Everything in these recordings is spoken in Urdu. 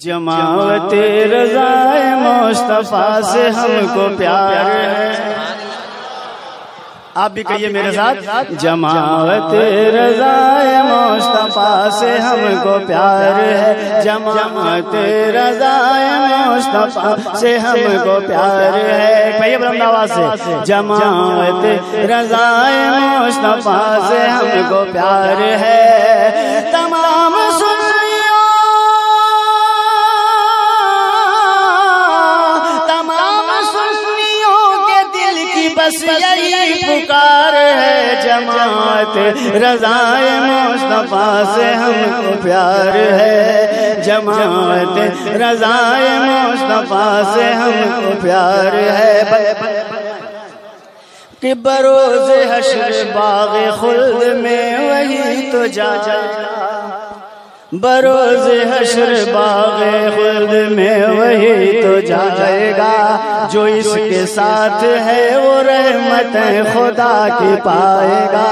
جماعت رضائے مصطفیٰ سے ہم کو پیار ہے۔ آپ بھی کہیے میرے ساتھ، جماعت رضائے مصطفیٰ سے ہم کو پیار ہے۔ جماعت رضائے مصطفیٰ سے ہم کو پیار ہے۔ کہیے بلند آواز سے، جماعت رضائے مصطفیٰ سے ہم کو پیار ہے۔ تمام یہی پکار ہے جماعت؟ رضائے مصطفیٰ سے ہم کو پیار ہے۔ جماعت، رضائے مصطفیٰ سے ہم کو پیار ہے۔ کہ بروز حشر باغ خلد میں وہی تو جا۔ بروز حشر باغ خلد میں وہی تو جائے گا جو اس کے ساتھ ہے وہ رحمت خدا کی پائے گا۔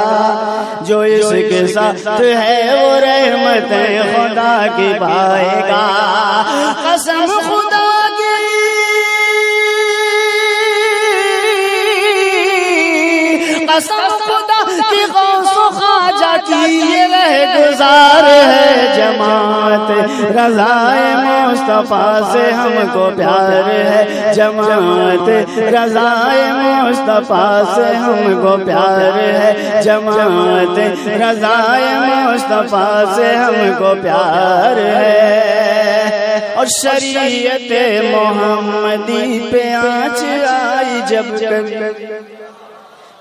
جو اس کے ساتھ ہے وہ رحمت خدا کی پائے گا۔ قسم خدا کی۔ قسم خدا کی غوث و خواجہ کی یہ رہ گزار جماعت، رضائے مصطفیٰ سے ہم کو پیار ہے۔ جماعت، رضائے مصطفیٰ سے ہم کو پیار ہے۔ جماعت، رضائے مصطفیٰ سے ہم کو پیار ہے۔ اور شریعت محمدی پہ آنچ آئی جب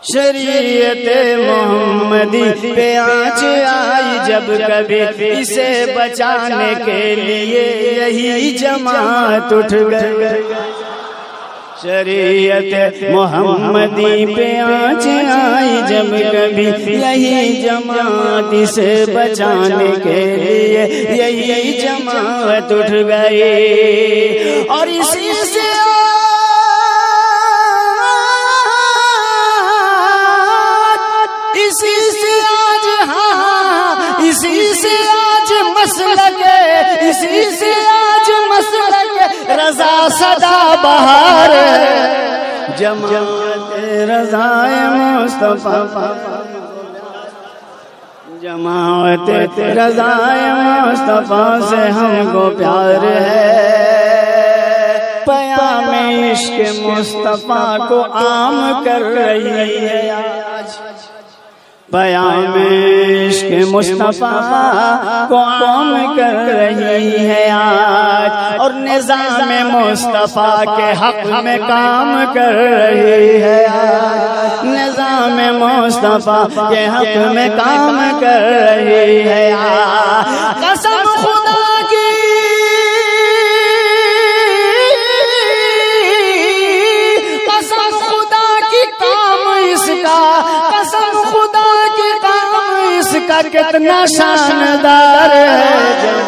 شریعت محمدی پہ آنچ آئی جب کبھی اسے بچانے کے لیے یہی جماعت اٹھ گئے شریعت محمدی پہ آنچ آئی جب کبھی یہی جماعت اسے بچانے کے لیے یہی جماعت اٹھ گئی۔ اور اسی سے مسلک اسی سے آج مسلک رضا صدا بہار جماعت رضائے مصطفیٰ، جماعت رضائے مصطفیٰ سے ہم کو پیار ہے۔ پیام عشق مصطفیٰ کو عام کر رہی ہے۔ آج پیام عشق مصطفیٰ کو عام کر رہی ہے آج؟ اور نظام مصطفیٰ کے حق میں کام کر رہی ہے آج۔ نظام مصطفیٰ کے حق میں کام کر رہی ہے آج۔ قسم خدا کتنا شاندار ہے۔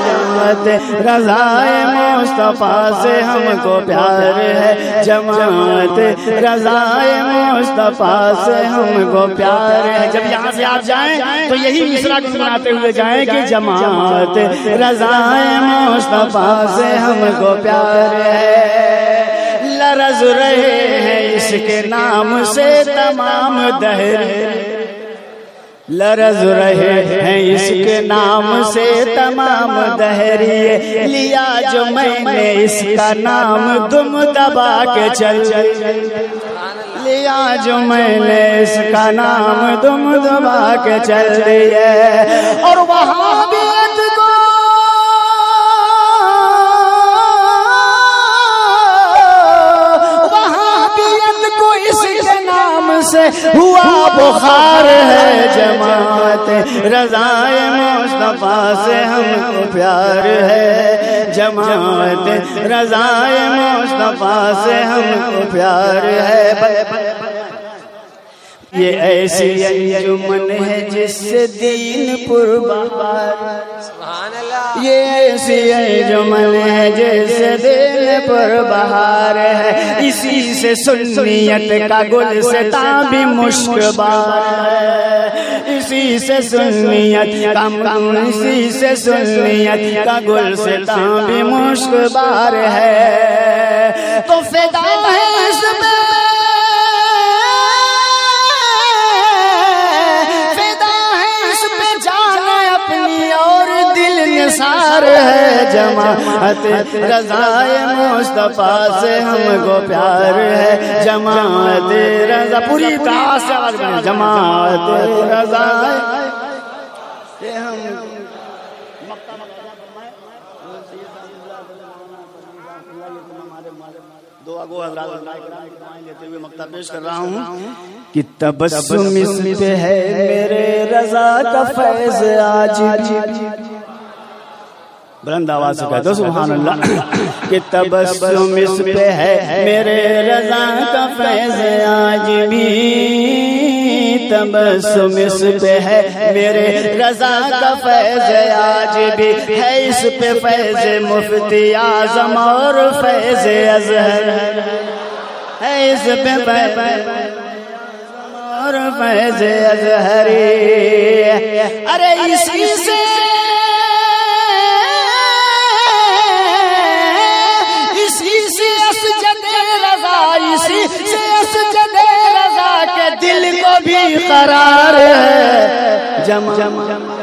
جماعت رضائے مصطفیٰ سے ہم کو پیار ہے۔ جماعت رضائے مصطفیٰ سے ہم کو پیار ہے۔ جب یہاں سے آپ جائیں تو یہی مصرا گنگناتے ہوئے جائیں کہ جماعت رضائے مصطفیٰ سے ہم کو پیار ہے۔ لرز رہے ہیں اس کے نام سے تمام دہر۔ لرز رہے ہیں اس کے نام سے تمام دہریے۔ لیا جو میں نے اس کا نام دم دبا کے چل۔ لیا جو میں نے اس کا نام دم دبا کے چل۔ لیے اور وہاں بھی سے ہوا بخار ہے جماعت رضائے مصطفیٰ سے ہم کو پیار ہے۔ جماعت رضائے مصطفیٰ سے ہم کو پیار ہے۔ یہ ایسی انجمن ہے جس سے دین پر بہار یہ ایسی انجمن ہے جس سے دین پر بہار ہے۔ اسی سے سنیت کا گل سے بھی مشک بار ہے۔ اسی سے سنیت کم کم اسی سے سنیت کا گل سے بھی مشک بار ہے۔ تو فدا ہے اس جماعت رضائے مصطفیٰ سے ہم کو پیار ہے۔ جماعت رضا، پوری طرح سے آواز بنے جماعت رضائے ہم پیش کر رہا ہوں کہ تبسم اس پہ ہے میرے رضا کا فیض آج بلند آواز سے کہہ دو سبحان اللہ۔ کہ تبسم اس پہ ہے میرے رضا کا فیض آج بھی۔ تبسم اس پہ ہے میرے رضا کا فیض آج بھی۔ ہے اس پہ فیض مفتی اعظم اور فیض اظہر۔ ہے اس پہ فیض اور فیض اظہری۔ ارے اسی سے قرار ہے۔ جمع